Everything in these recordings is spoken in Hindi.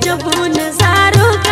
जब नजारों का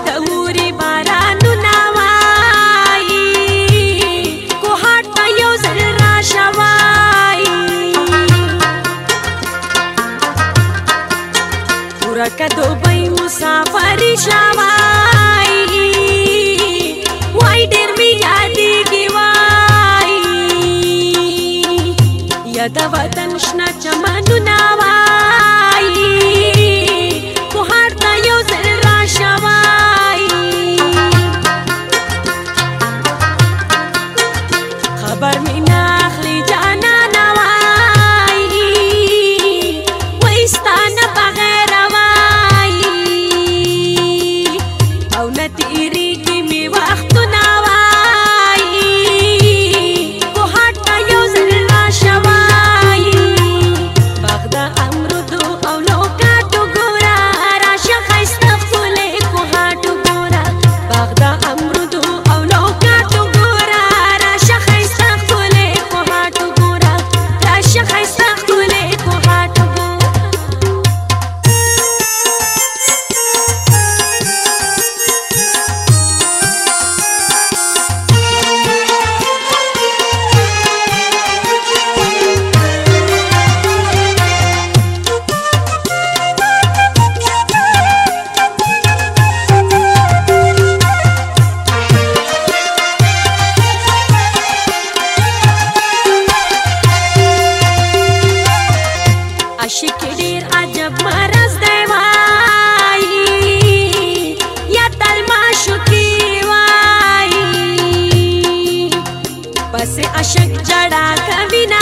शक जड़ा कभी ना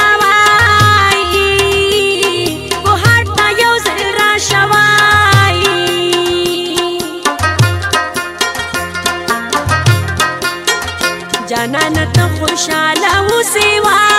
जाना न तो खुशाला उसे सेवा।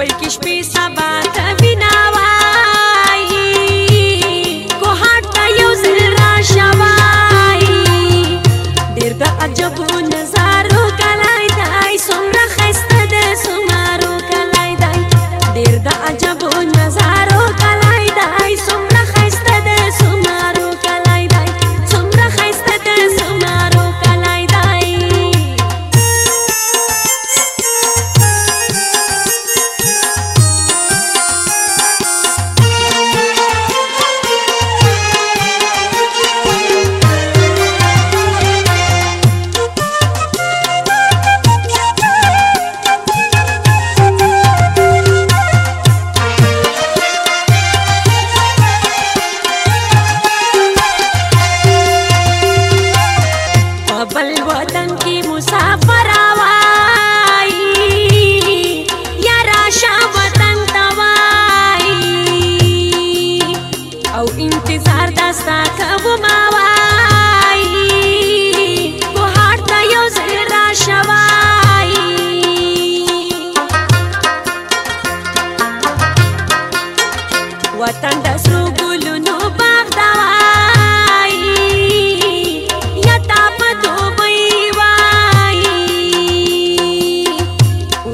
बल्कि पे बात है।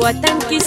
वतन किस